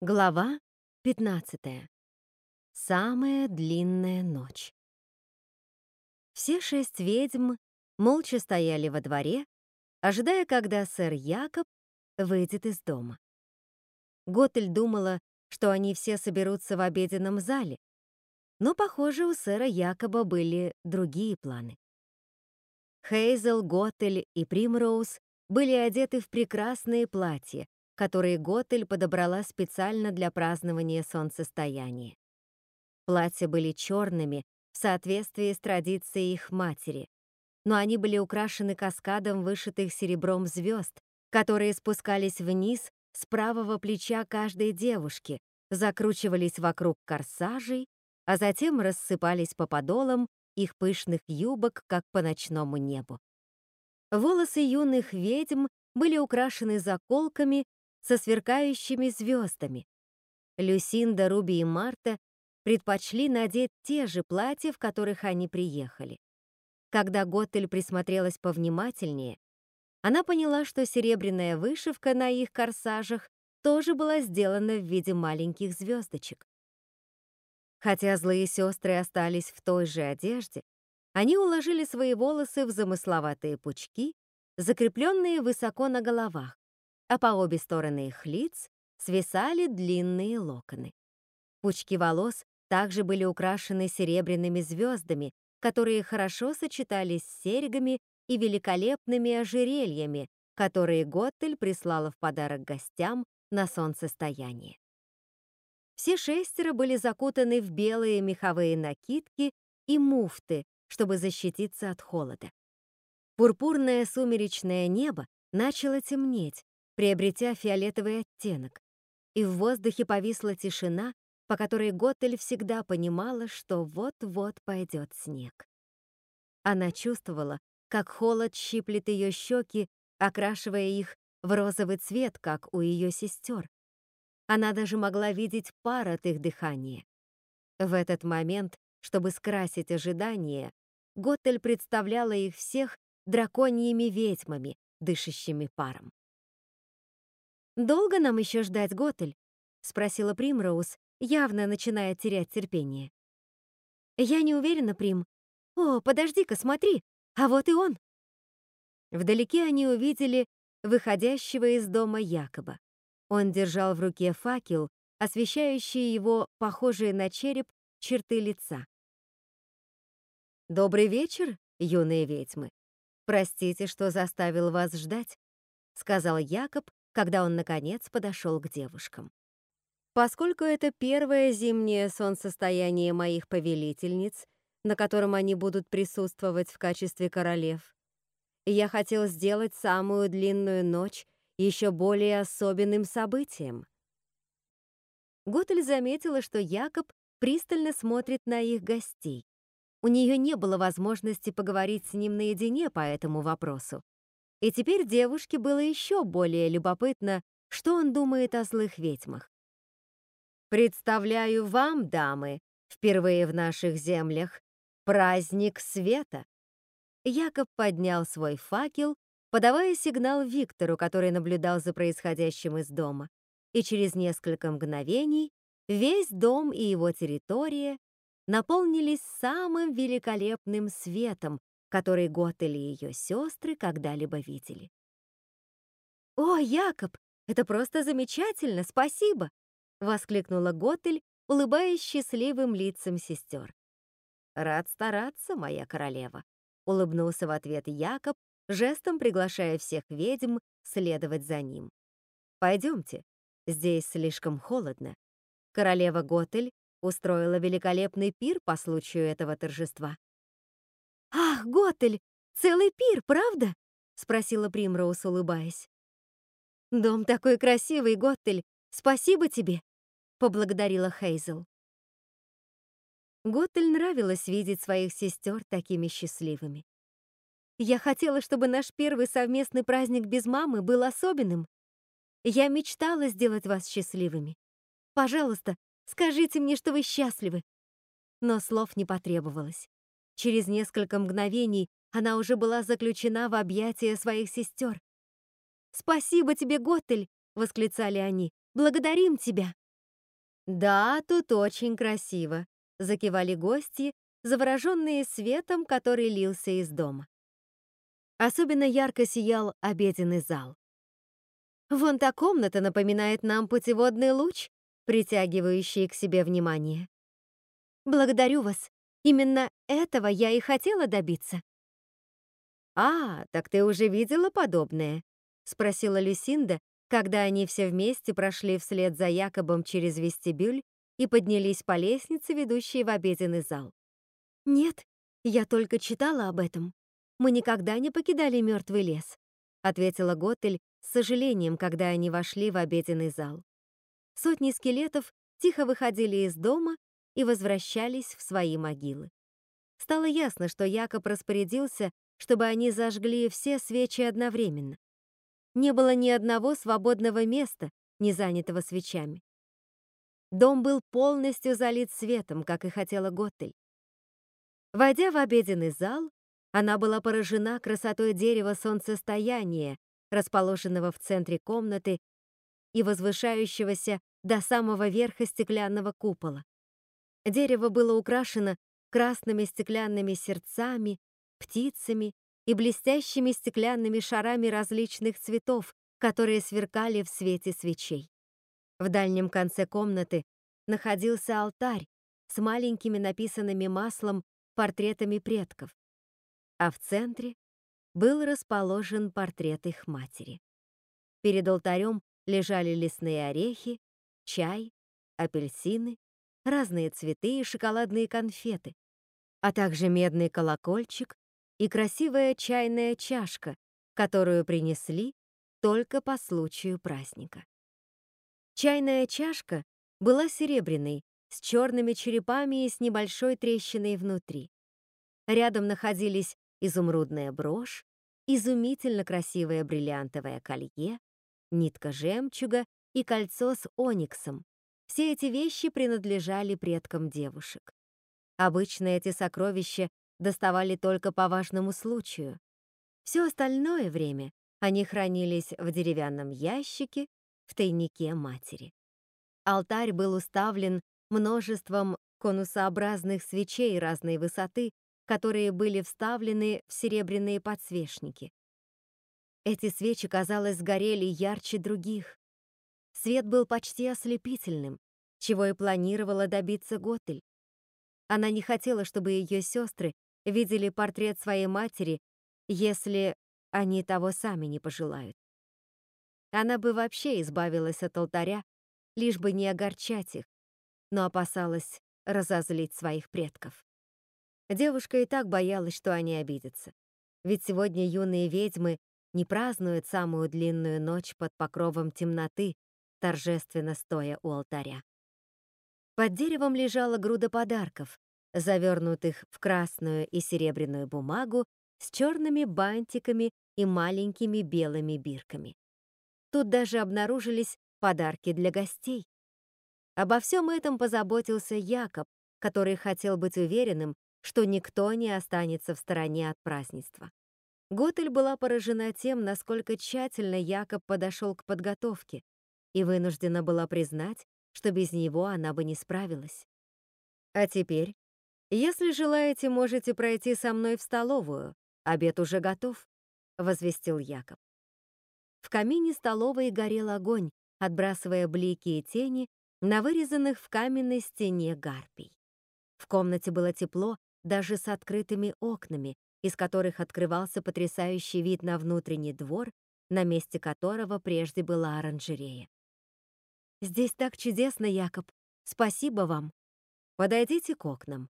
Глава 15. Самая длинная ночь. Все шесть ведьм молча стояли во дворе, ожидая, когда сэр Якоб выйдет из дома. Готель думала, что они все соберутся в обеденном зале, но, похоже, у сэра Якоба были другие планы. Хейзел, Готель и Примроуз были одеты в прекрасные платья, которые Готель подобрала специально для празднования солнцестояния. Платья были черными в соответствии с традицией их матери, но они были украшены каскадом вышитых серебром звезд, которые спускались вниз с правого плеча каждой девушки, закручивались вокруг корсажей, а затем рассыпались по подолам их пышных юбок, как по ночному небу. Волосы юных ведьм были украшены заколками со сверкающими звездами. Люсинда, Руби и Марта предпочли надеть те же платья, в которых они приехали. Когда Готель присмотрелась повнимательнее, она поняла, что серебряная вышивка на их корсажах тоже была сделана в виде маленьких звездочек. Хотя злые сестры остались в той же одежде, они уложили свои волосы в замысловатые пучки, закрепленные высоко на головах, а по обе стороны их лиц свисали длинные локоны. Пучки волос также были украшены серебряными звездами, которые хорошо сочетались с серьгами и великолепными ожерельями, которые Готтель прислала в подарок гостям на солнцестояние. Все шестеро были закутаны в белые меховые накидки и муфты, чтобы защититься от холода. Пурпурное сумеречное небо начало темнеть, приобретя фиолетовый оттенок, и в воздухе повисла тишина, по которой Готель всегда понимала, что вот-вот пойдет снег. Она чувствовала, как холод щиплет ее щеки, окрашивая их в розовый цвет, как у ее сестер. Она даже могла видеть пар от их дыхания. В этот момент, чтобы скрасить ожидание, Готель представляла их всех драконьими ведьмами, дышащими паром. «Долго нам еще ждать, Готель?» — спросила Примроуз, явно начиная терять терпение. «Я не уверена, Прим. О, подожди-ка, смотри, а вот и он!» Вдалеке они увидели выходящего из дома Якоба. Он держал в руке факел, освещающий его похожие на череп черты лица. «Добрый вечер, юные ведьмы. Простите, что заставил вас ждать», — сказал Якоб, когда он, наконец, подошел к девушкам. Поскольку это первое зимнее солнцестояние моих повелительниц, на котором они будут присутствовать в качестве королев, я хотел сделать самую длинную ночь еще более особенным событием. Готель заметила, что Якоб пристально смотрит на их гостей. У нее не было возможности поговорить с ним наедине по этому вопросу, и теперь девушке было еще более любопытно, что он думает о злых ведьмах. «Представляю вам, дамы, впервые в наших землях, праздник света!» Якоб поднял свой факел, подавая сигнал Виктору, который наблюдал за происходящим из дома, и через несколько мгновений весь дом и его территория наполнились самым великолепным светом, который Готель и ее сестры когда-либо видели. «О, Якоб, это просто замечательно, спасибо!» — воскликнула Готель, улыбаясь счастливым лицам сестер. «Рад стараться, моя королева», — улыбнулся в ответ Якоб, жестом приглашая всех ведьм следовать за ним. «Пойдемте, здесь слишком холодно». Королева Готель устроила великолепный пир по случаю этого торжества. «Ах, Готель, целый пир, правда?» — спросила Примроуз, улыбаясь. «Дом такой красивый, Готель, спасибо тебе!» — поблагодарила Хейзел. Готель нравилось видеть своих сестер такими счастливыми. «Я хотела, чтобы наш первый совместный праздник без мамы был особенным. Я мечтала сделать вас счастливыми. Пожалуйста, скажите мне, что вы счастливы». Но слов не потребовалось. Через несколько мгновений она уже была заключена в объятия своих сестер. «Спасибо тебе, Готель!» — восклицали они. «Благодарим тебя!» «Да, тут очень красиво», — закивали гости, завороженные светом, который лился из дома. Особенно ярко сиял обеденный зал. Вон та комната напоминает нам путеводный луч, притягивающий к себе внимание. Благодарю вас. Именно этого я и хотела добиться. «А, так ты уже видела подобное?» — спросила Люсинда, когда они все вместе прошли вслед за Якобом через вестибюль и поднялись по лестнице, ведущей в обеденный зал. «Нет, я только читала об этом. Мы никогда не покидали мертвый лес», — ответила Готель с сожалением, когда они вошли в обеденный зал. Сотни скелетов тихо выходили из дома и возвращались в свои могилы. Стало ясно, что Якоб распорядился, чтобы они зажгли все свечи одновременно. Не было ни одного свободного места, не занятого свечами. Дом был полностью залит светом, как и хотела Готтель. Войдя в обеденный зал, она была поражена красотой дерева солнцестояния, расположенного в центре комнаты и возвышающегося до самого верха стеклянного купола. Дерево было украшено красными стеклянными сердцами, птицами и блестящими стеклянными шарами различных цветов, которые сверкали в свете свечей. В дальнем конце комнаты находился алтарь с маленькими написанными маслом портретами предков, а в центре был расположен портрет их матери. Перед алтарем лежали лесные орехи, чай, апельсины, разные цветы и шоколадные конфеты, а также медный колокольчик и красивая чайная чашка, которую принесли только по случаю праздника. Чайная чашка была серебряной, с черными черепами и с небольшой трещиной внутри. Рядом находились изумрудная брошь, изумительно красивое бриллиантовое колье, нитка жемчуга и кольцо с ониксом. Все эти вещи принадлежали предкам девушек. Обычно эти сокровища доставали только по важному случаю. Все остальное время они хранились в деревянном ящике в тайнике матери. Алтарь был уставлен множеством конусообразных свечей разной высоты, которые были вставлены в серебряные подсвечники. Эти свечи, казалось, горели ярче других. Свет был почти ослепительным, чего и планировала добиться Готель. Она не хотела, чтобы ее сестры видели портрет своей матери, если они того сами не пожелают. Она бы вообще избавилась от алтаря, лишь бы не огорчать их, но опасалась разозлить своих предков. Девушка и так боялась, что они обидятся. Ведь сегодня юные ведьмы не празднуют самую длинную ночь под покровом темноты, торжественно стоя у алтаря. Под деревом лежала груда подарков, завернутых в красную и серебряную бумагу с черными бантиками и маленькими белыми бирками. Тут даже обнаружились подарки для гостей. Обо всем этом позаботился Якоб, который хотел быть уверенным, что никто не останется в стороне от празднества. Готель была поражена тем, насколько тщательно Якоб подошел к подготовке, и вынуждена была признать, что без него она бы не справилась. А теперь, если желаете, можете пройти со мной в столовую. Обед уже готов, возвестил Якоб. В камине столовой горел огонь, отбрасывая блики и тени на вырезанных в каменной стене гарпий. В комнате было тепло даже с открытыми окнами, из которых открывался потрясающий вид на внутренний двор, на месте которого прежде была оранжерея. «Здесь так чудесно, Якоб! Спасибо вам! Подойдите к окнам.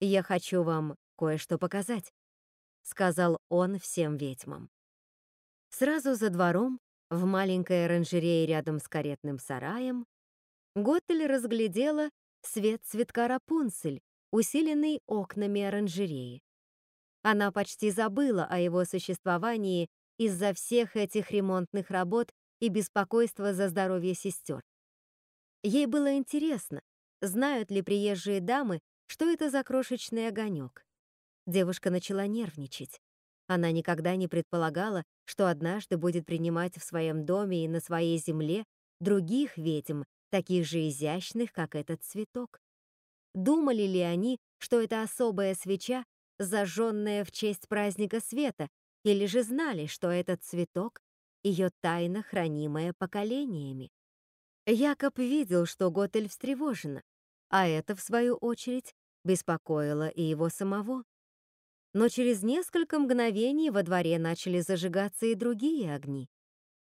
Я хочу вам кое-что показать», — сказал он всем ведьмам. Сразу за двором, в маленькой оранжерее рядом с каретным сараем, Готель разглядела свет цветка Рапунцель, усиленный окнами оранжереи. Она почти забыла о его существовании из-за всех этих ремонтных работ и беспокойства за здоровье сестер. Ей было интересно, знают ли приезжие дамы, что это за крошечный огонек. Девушка начала нервничать. Она никогда не предполагала, что однажды будет принимать в своем доме и на своей земле других ведьм, таких же изящных, как этот цветок. Думали ли они, что это особая свеча, зажженная в честь праздника света, или же знали, что этот цветок — ее тайна, хранимая поколениями? Якоб видел, что Готель встревожена, а это, в свою очередь, беспокоило и его самого. Но через несколько мгновений во дворе начали зажигаться и другие огни.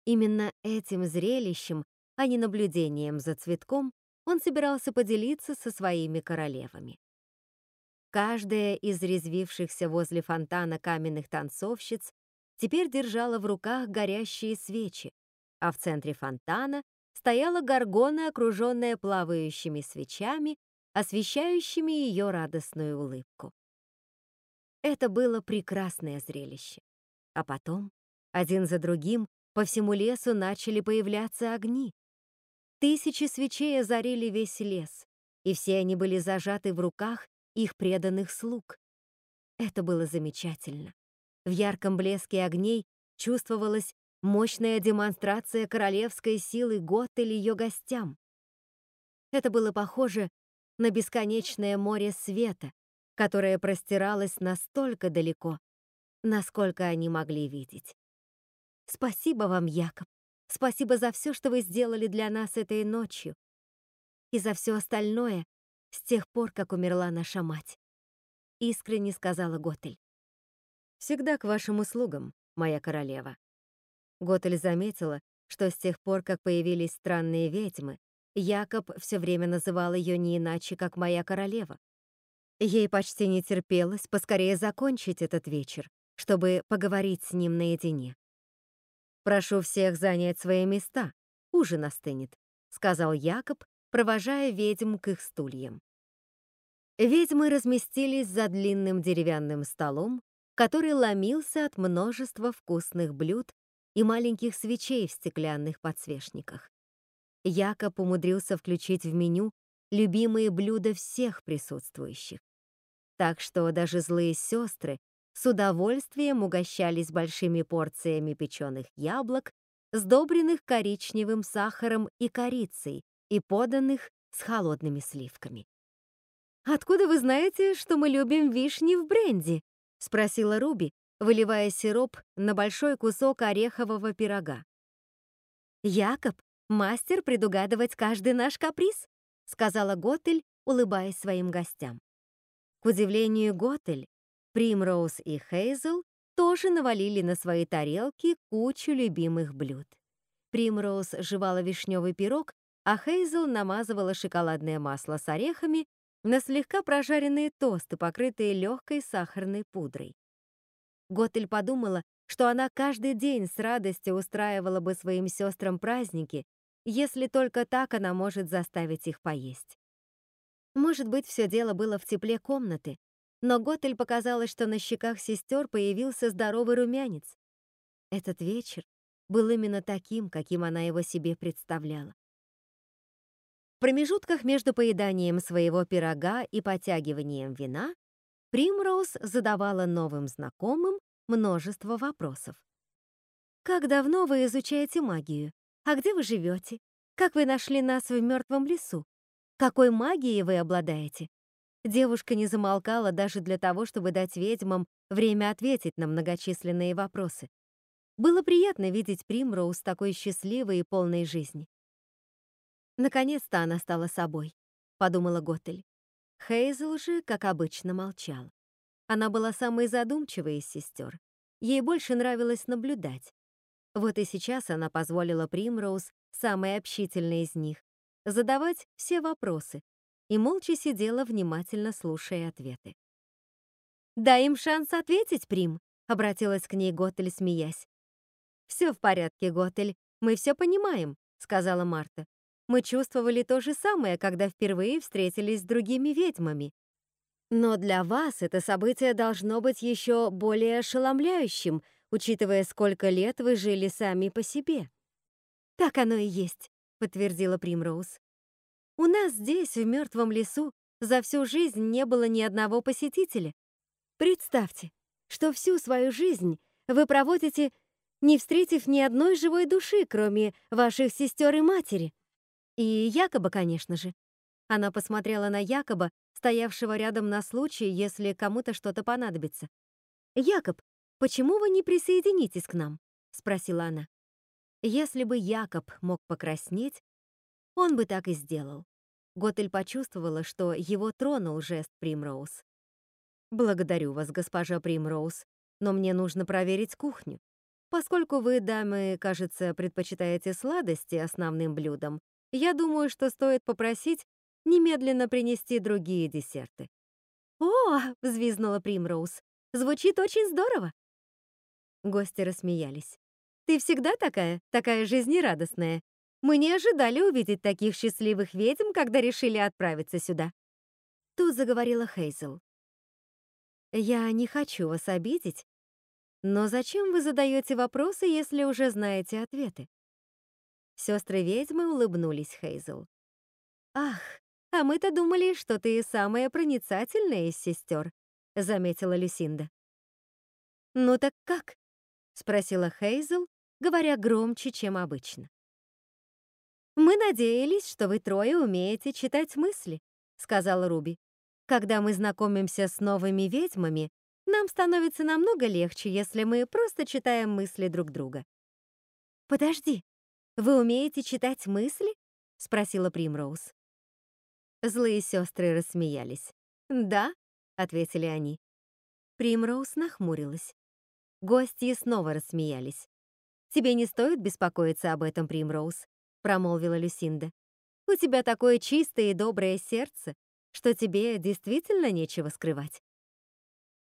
Именно этим зрелищем, а не наблюдением за цветком, он собирался поделиться со своими королевами. Каждая из резвившихся возле фонтана каменных танцовщиц теперь держала в руках горящие свечи, а в центре фонтана стояла горгона, окруженная плавающими свечами, освещающими ее радостную улыбку. Это было прекрасное зрелище. А потом, один за другим, по всему лесу начали появляться огни. Тысячи свечей озарили весь лес, и все они были зажаты в руках их преданных слуг. Это было замечательно. В ярком блеске огней чувствовалась мощная демонстрация королевской силы Готель ее гостям. Это было похоже на бесконечное море света, которое простиралось настолько далеко, насколько они могли видеть. Спасибо вам, Якоб. Спасибо за все, что вы сделали для нас этой ночью. И за все остальное с тех пор, как умерла наша мать. Искренне сказала Готель. Всегда к вашим услугам, моя королева. Готель заметила, что с тех пор, как появились странные ведьмы, Якоб все время называл ее не иначе, как «моя королева». Ей почти не терпелось поскорее закончить этот вечер, чтобы поговорить с ним наедине. «Прошу всех занять свои места, ужин остынет», — сказал Якоб, провожая ведьм к их стульям. Ведьмы разместились за длинным деревянным столом, который ломился от множества вкусных блюд и маленьких свечей в стеклянных подсвечниках. Якоб умудрился включить в меню любимые блюда всех присутствующих. Так что даже злые сестры с удовольствием угощались большими порциями печеных яблок, сдобренных коричневым сахаром и корицей и поданных с холодными сливками. «Откуда вы знаете, что мы любим вишни в бренди?» — спросила Руби, выливая сироп на большой кусок орехового пирога. «Якоб — мастер предугадывать каждый наш каприз», — сказала Готель, улыбаясь своим гостям. К удивлению Готель, Примроуз и Хейзел тоже навалили на свои тарелки кучу любимых блюд. Примроуз жевала вишневый пирог, а Хейзел намазывала шоколадное масло с орехами на слегка прожаренные тосты, покрытые легкой сахарной пудрой. Готель подумала, что она каждый день с радостью устраивала бы своим сестрам праздники, если только так она может заставить их поесть. Может быть, все дело было в тепле комнаты, но Готель показалось, что на щеках сестер появился здоровый румянец. Этот вечер был именно таким, каким она его себе представляла. В промежутках между поеданием своего пирога и потягиванием вина Примроуз задавала новым знакомым множество вопросов. «Как давно вы изучаете магию? А где вы живете? Как вы нашли нас в мертвом лесу? Какой магией вы обладаете?» Девушка не замолкала даже для того, чтобы дать ведьмам время ответить на многочисленные вопросы. Было приятно видеть Примроуз такой счастливой и полной жизни. Наконец-то она стала собой, подумала Готель. Хейзел же, как обычно, молчала. Она была самой задумчивой из сестер. Ей больше нравилось наблюдать. Вот и сейчас она позволила Примроуз, самой общительной из них, задавать все вопросы и молча сидела, внимательно слушая ответы. «Дай им шанс ответить, Прим», — обратилась к ней Готель, смеясь. «Все в порядке, Готель, мы все понимаем», — сказала Марта. Мы чувствовали то же самое, когда впервые встретились с другими ведьмами. Но для вас это событие должно быть еще более ошеломляющим, учитывая, сколько лет вы жили сами по себе. Так оно и есть, подтвердила Примроуз. У нас здесь, в мертвом лесу, за всю жизнь не было ни одного посетителя. Представьте, что всю свою жизнь вы проводите, не встретив ни одной живой души, кроме ваших сестер и матери. И Якоба, конечно же. Она посмотрела на Якоба, стоявшего рядом на случай, если кому-то что-то понадобится. «Якоб, почему вы не присоединитесь к нам?» — спросила она. Если бы Якоб мог покраснеть, он бы так и сделал. Готель почувствовала, что его тронул жест Примроуз. «Благодарю вас, госпожа Примроуз, но мне нужно проверить кухню. Поскольку вы, дамы, кажется, предпочитаете сладости основным блюдом, я думаю, что стоит попросить немедленно принести другие десерты». «О!» — взвизгнула Примроуз. «Звучит очень здорово!» Гости рассмеялись. Ты всегда такая, такая жизнерадостная. Мы не ожидали увидеть таких счастливых ведьм, когда решили отправиться сюда. Тут заговорила Хейзел. Я не хочу вас обидеть, но зачем вы задаете вопросы, если уже знаете ответы? Сестры ведьмы улыбнулись Хейзел. Ах, а мы-то думали, что ты самая проницательная из сестер, заметила Люсинда. Ну так как? спросила Хейзел, говоря громче, чем обычно. «Мы надеялись, что вы трое умеете читать мысли», — сказала Руби. «Когда мы знакомимся с новыми ведьмами, нам становится намного легче, если мы просто читаем мысли друг друга». «Подожди, вы умеете читать мысли?» — спросила Примроуз. Злые сестры рассмеялись. «Да», — ответили они. Примроуз нахмурилась. Гости снова рассмеялись. «Тебе не стоит беспокоиться об этом, Примроуз», — промолвила Люсинда. «У тебя такое чистое и доброе сердце, что тебе действительно нечего скрывать».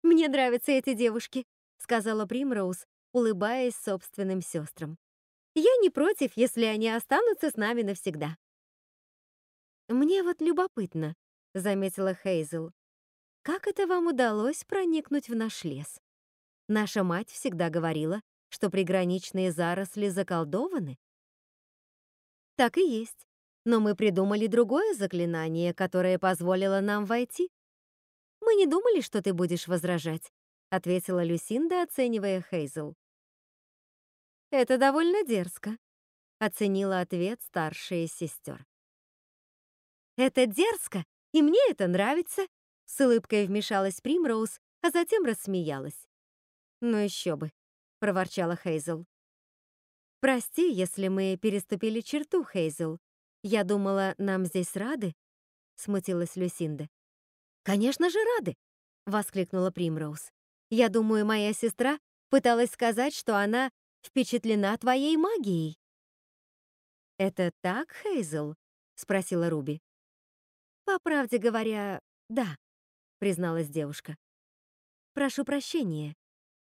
«Мне нравятся эти девушки», — сказала Примроуз, улыбаясь собственным сестрам. «Я не против, если они останутся с нами навсегда». «Мне вот любопытно», — заметила Хейзел. «Как это вам удалось проникнуть в наш лес? Наша мать всегда говорила, что приграничные заросли заколдованы? Так и есть. Но мы придумали другое заклинание, которое позволило нам войти. Мы не думали, что ты будешь возражать, ответила Люсинда, оценивая Хейзел. Это довольно дерзко, оценила ответ старшая сестер. Это дерзко, и мне это нравится, с улыбкой вмешалась Примроуз, а затем рассмеялась. Ну еще бы проворчала Хейзел. Прости, если мы переступили черту, Хейзел. Я думала, нам здесь рады, смутилась Люсинда. Конечно же, рады, воскликнула Примроуз. Я думаю, моя сестра пыталась сказать, что она впечатлена твоей магией. Это так, Хейзел? спросила Руби. По правде говоря, да, призналась девушка. Прошу прощения.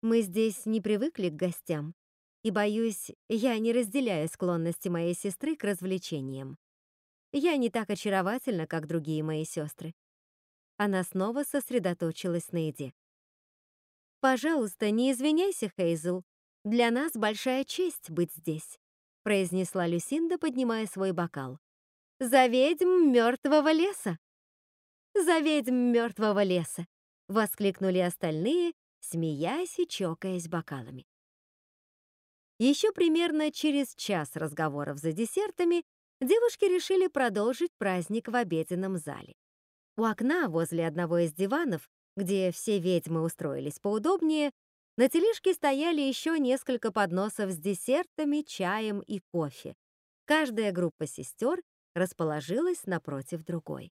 Мы здесь не привыкли к гостям, и, боюсь, я не разделяю склонности моей сестры к развлечениям. Я не так очаровательна, как другие мои сестры. Она снова сосредоточилась на еде. «Пожалуйста, не извиняйся, Хейзел. Для нас большая честь быть здесь», произнесла Люсинда, поднимая свой бокал. «За ведьм мертвого леса!» «За ведьм мертвого леса!» воскликнули остальные, смеясь и чокаясь бокалами. Еще примерно через час разговоров за десертами девушки решили продолжить праздник в обеденном зале. У окна возле одного из диванов, где все ведьмы устроились поудобнее, на тележке стояли еще несколько подносов с десертами, чаем и кофе. Каждая группа сестер расположилась напротив другой.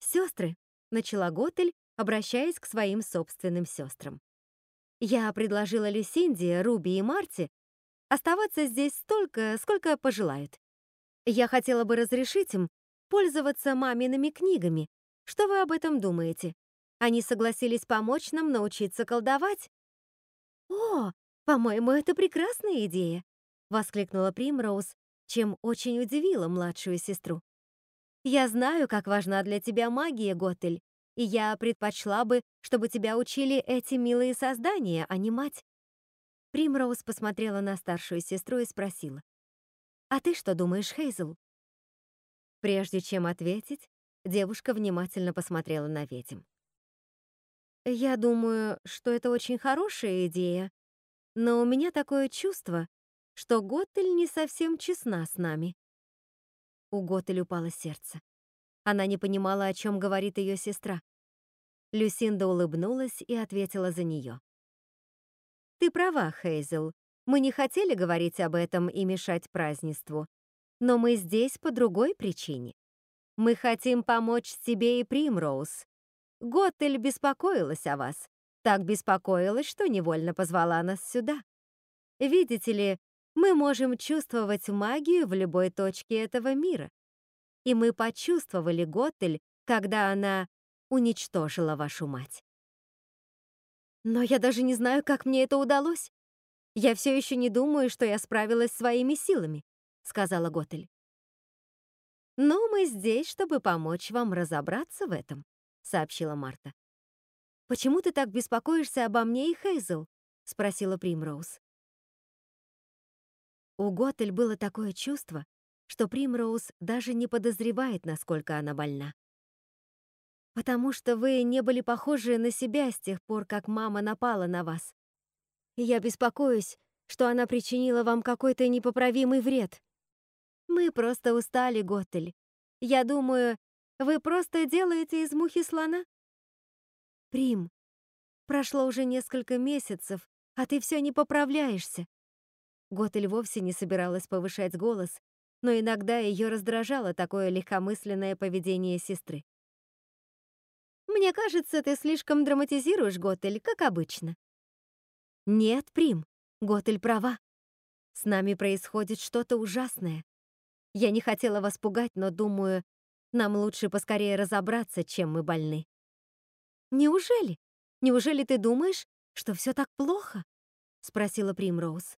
«Сестры», — начала Готель, обращаясь к своим собственным сестрам. Я предложила Люсинде, Руби и Марти оставаться здесь столько, сколько пожелают. Я хотела бы разрешить им пользоваться мамиными книгами. Что вы об этом думаете? Они согласились помочь нам научиться колдовать. О, по-моему, это прекрасная идея, воскликнула Примроуз, чем очень удивила младшую сестру. Я знаю, как важна для тебя магия, Готель, и я предпочла бы, чтобы тебя учили эти милые создания, а не мать». Примроуз посмотрела на старшую сестру и спросила. «А ты что думаешь, Хейзел?» Прежде чем ответить, девушка внимательно посмотрела на ведьм. «Я думаю, что это очень хорошая идея, но у меня такое чувство, что Готтель не совсем честна с нами». У Готель упало сердце. Она не понимала, о чем говорит ее сестра. Люсинда улыбнулась и ответила за нее. «Ты права, Хейзел. Мы не хотели говорить об этом и мешать празднеству. Но мы здесь по другой причине. Мы хотим помочь тебе и Примроуз. Готтель беспокоилась о вас. Так беспокоилась, что невольно позвала нас сюда. Видите ли, мы можем чувствовать магию в любой точке этого мира. И мы почувствовали Готтель, когда она уничтожила вашу мать. Но я даже не знаю, как мне это удалось. Я все еще не думаю, что я справилась своими силами, сказала Готель. Но мы здесь, чтобы помочь вам разобраться в этом, сообщила Марта. Почему ты так беспокоишься обо мне и Хейзел? спросила Примроуз. У Готель было такое чувство, что Примроуз даже не подозревает, насколько она больна. «Потому что вы не были похожи на себя с тех пор, как мама напала на вас. И я беспокоюсь, что она причинила вам какой-то непоправимый вред. Мы просто устали, Готель. Я думаю, вы просто делаете из мухи слона?» «Прим, прошло уже несколько месяцев, а ты все не поправляешься. Готель вовсе не собиралась повышать голос, но иногда ее раздражало такое легкомысленное поведение сестры. «Мне кажется, ты слишком драматизируешь, Готель, как обычно». «Нет, Прим, Готель права. С нами происходит что-то ужасное. Я не хотела вас пугать, но думаю, нам лучше поскорее разобраться, чем мы больны». «Неужели? Неужели ты думаешь, что все так плохо?» — спросила Примроуз.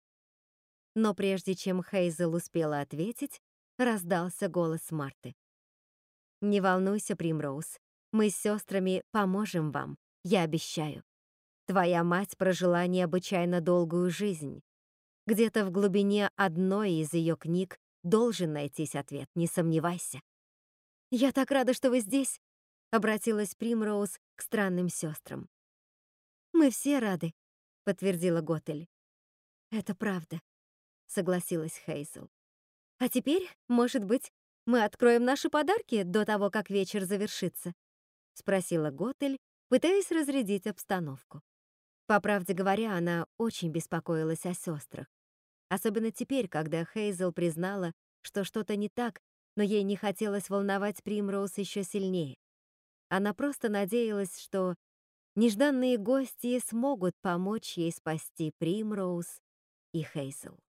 Но прежде чем Хейзел успела ответить, раздался голос Марты. «Не волнуйся, Примроуз, мы с сестрами поможем вам, я обещаю. Твоя мать прожила необычайно долгую жизнь. Где-то в глубине одной из ее книг должен найтись ответ, не сомневайся. «Я так рада, что вы здесь», — обратилась Примроуз к странным сестрам. «Мы все рады», — подтвердила Готель. «Это правда», — согласилась Хейзел. «А теперь, может быть, мы откроем наши подарки до того, как вечер завершится?» — спросила Готель, пытаясь разрядить обстановку. По правде говоря, она очень беспокоилась о сестрах. Особенно теперь, когда Хейзел признала, что что-то не так, но ей не хотелось волновать Примроуз еще сильнее. Она просто надеялась, что нежданные гости смогут помочь ей спасти Примроуз и Хейзел.